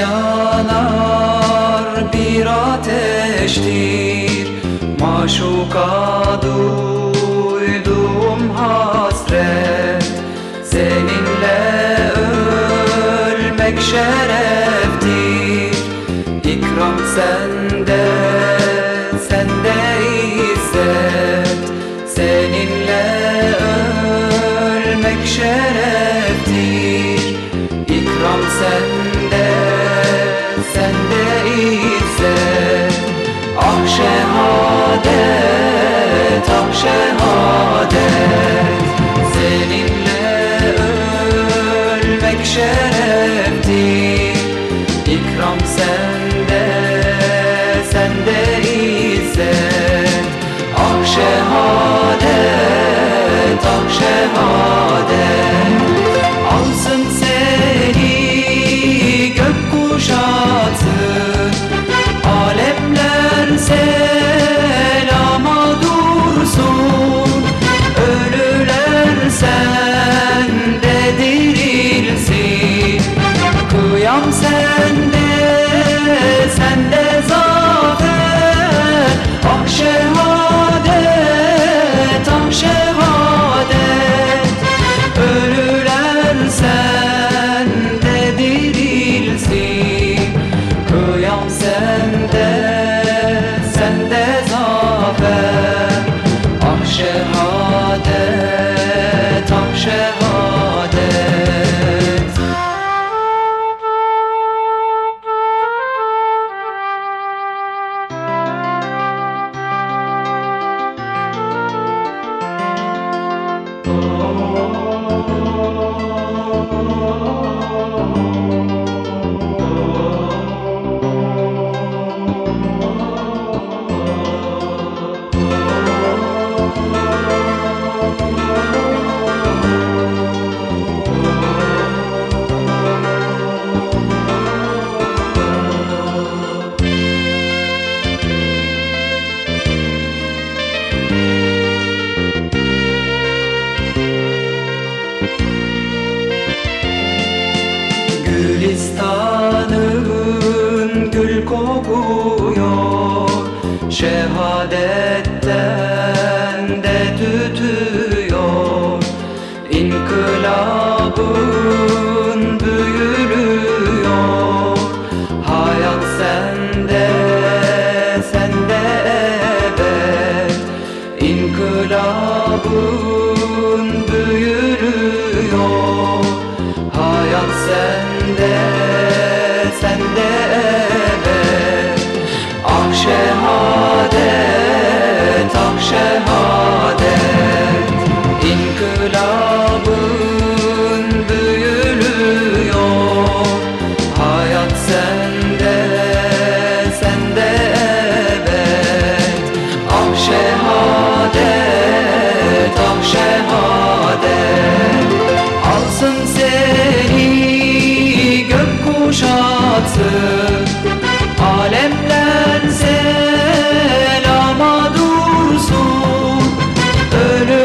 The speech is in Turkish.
Yanar bir ateştir. Maşuka duyduğum hasret Seninle ölmek şereftir. İkram sende, sende izzet Seninle ölmek şereftir. İkram sende şehadet, Seninle ölmek şereftir İkram sende, sende izzet. Ah şehadet, ah şehadet zafer Ah şehadet, ah Şehadetten de tütüyor. İnkılabın büyülüyor. Hayat sende, sende ebed İnkılabın İnkılabın büyülüyor. Hayat sende, sende ebed Ah şehadet, ah şehadet. Alsın seni gök kuşatsın Alemler selama dursun. Ölüler